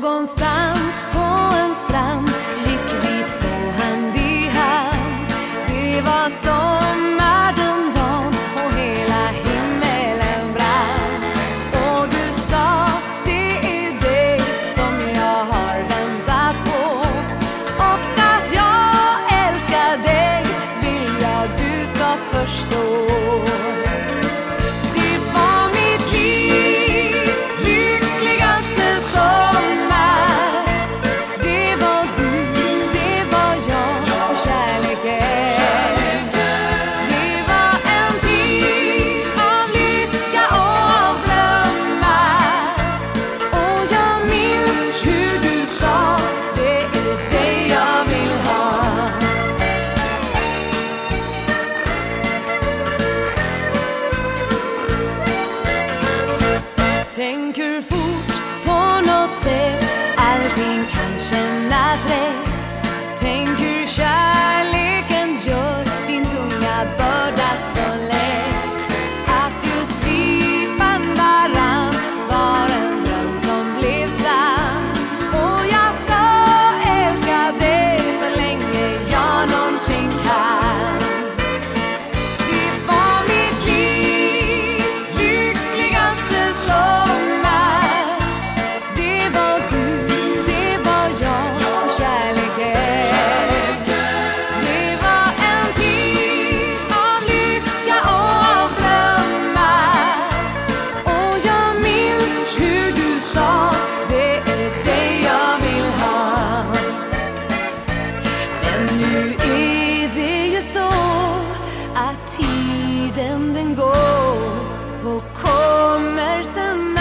Någonstans på en strand gick vi två hand i hand. Det var sommar den dagen och hela himmelen brann. Och du sa det är dig som jag har väntat på. Och Tänker fort på något sätt. Allting kan kännas rätt. tiden går och kommer sen